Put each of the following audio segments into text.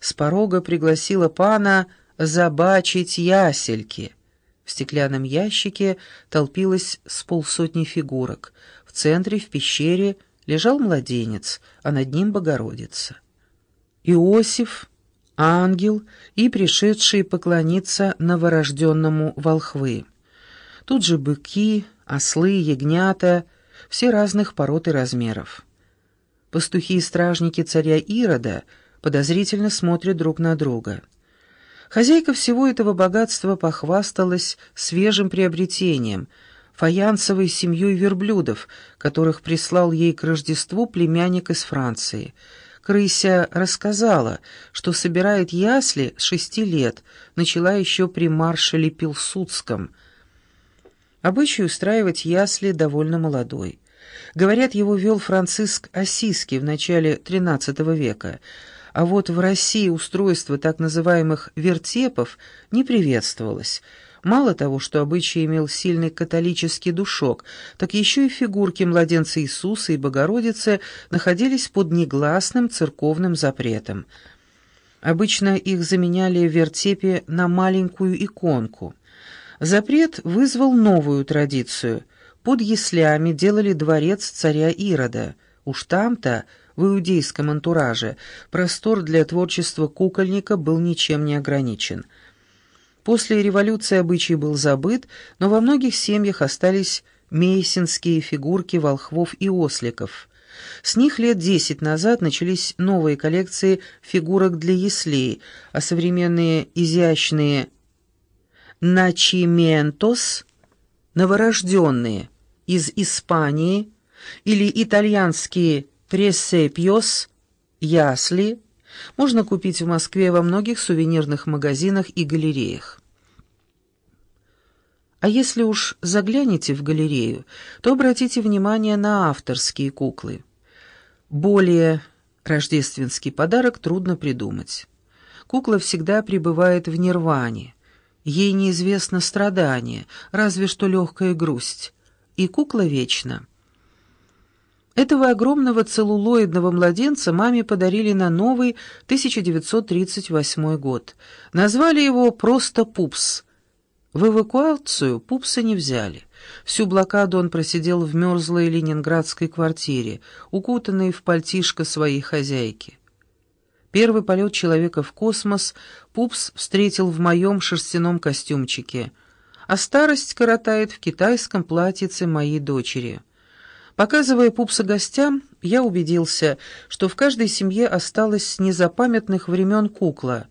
с порога пригласила пана забачить ясельки. В стеклянном ящике толпилось с полсотни фигурок. В центре, в пещере, лежал младенец, а над ним Богородица. Иосиф, ангел и пришедшие поклониться новорожденному волхвы. Тут же быки, ослы, ягнята, все разных пород и размеров. Пастухи и стражники царя Ирода подозрительно смотрят друг на друга. Хозяйка всего этого богатства похвасталась свежим приобретением — фаянсовой семьей верблюдов, которых прислал ей к Рождеству племянник из Франции. Крыся рассказала, что собирает ясли с шести лет, начала еще при маршале Пилсудском. Обычай устраивать ясли довольно молодой. Говорят, его вел Франциск Осиский в начале XIII века, а вот в России устройство так называемых «вертепов» не приветствовалось – Мало того, что обычай имел сильный католический душок, так еще и фигурки младенца Иисуса и Богородицы находились под негласным церковным запретом. Обычно их заменяли в вертепе на маленькую иконку. Запрет вызвал новую традицию. Под яслями делали дворец царя Ирода. Уж там-то, в иудейском антураже, простор для творчества кукольника был ничем не ограничен – После революции обычай был забыт, но во многих семьях остались мейсинские фигурки волхвов и осликов. С них лет десять назад начались новые коллекции фигурок для яслей, а современные изящные «начиментос» — новорожденные, из Испании, или итальянские «пресепьос» — ясли — можно купить в Москве во многих сувенирных магазинах и галереях. А если уж заглянете в галерею, то обратите внимание на авторские куклы. Более рождественский подарок трудно придумать. Кукла всегда пребывает в нирване. Ей неизвестно страдание, разве что легкая грусть. И кукла вечна. Этого огромного целлулоидного младенца маме подарили на новый 1938 год. Назвали его просто «Пупс». В эвакуацию Пупса не взяли. Всю блокаду он просидел в мерзлой ленинградской квартире, укутанной в пальтишко своей хозяйки. Первый полет человека в космос Пупс встретил в моем шерстяном костюмчике, а старость коротает в китайском платьице моей дочери — Показывая пупса гостям, я убедился, что в каждой семье осталась с незапамятных времен кукла.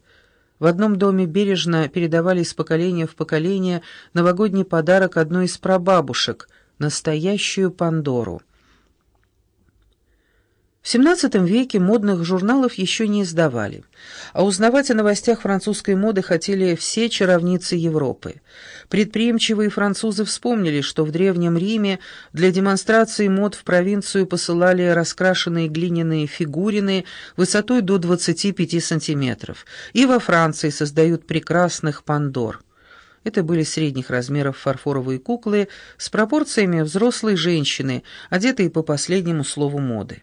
В одном доме бережно передавали из поколения в поколение новогодний подарок одной из прабабушек — настоящую Пандору. В XVII веке модных журналов еще не издавали, а узнавать о новостях французской моды хотели все чаровницы Европы. Предприимчивые французы вспомнили, что в Древнем Риме для демонстрации мод в провинцию посылали раскрашенные глиняные фигурины высотой до 25 сантиметров, и во Франции создают прекрасных пандор. Это были средних размеров фарфоровые куклы с пропорциями взрослой женщины, одетые по последнему слову моды.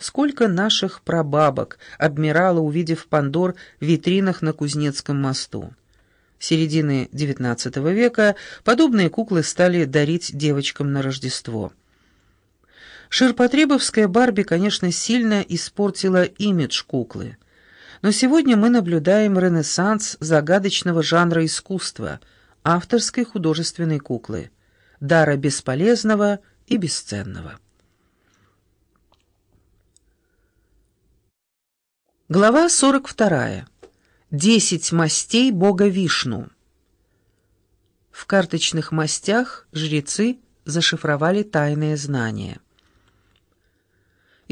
Сколько наших прабабок обмирало, увидев Пандор в витринах на Кузнецком мосту. С середины XIX века подобные куклы стали дарить девочкам на Рождество. Ширпотребовская Барби, конечно, сильно испортила имидж куклы. Но сегодня мы наблюдаем ренессанс загадочного жанра искусства, авторской художественной куклы, дара бесполезного и бесценного. Глава 42. Десять мастей бога Вишну. В карточных мастях жрецы зашифровали тайные знания.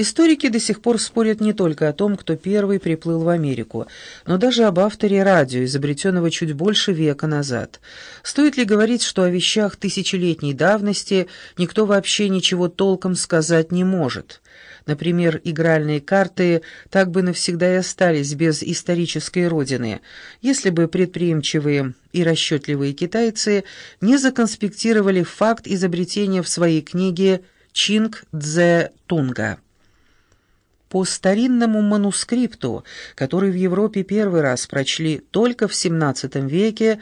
Историки до сих пор спорят не только о том, кто первый приплыл в Америку, но даже об авторе радио, изобретенного чуть больше века назад. Стоит ли говорить, что о вещах тысячелетней давности никто вообще ничего толком сказать не может? Например, игральные карты так бы навсегда и остались без исторической родины, если бы предприимчивые и расчетливые китайцы не законспектировали факт изобретения в своей книге «Чинг Дзе Тунга». По старинному манускрипту, который в Европе первый раз прочли только в XVII веке,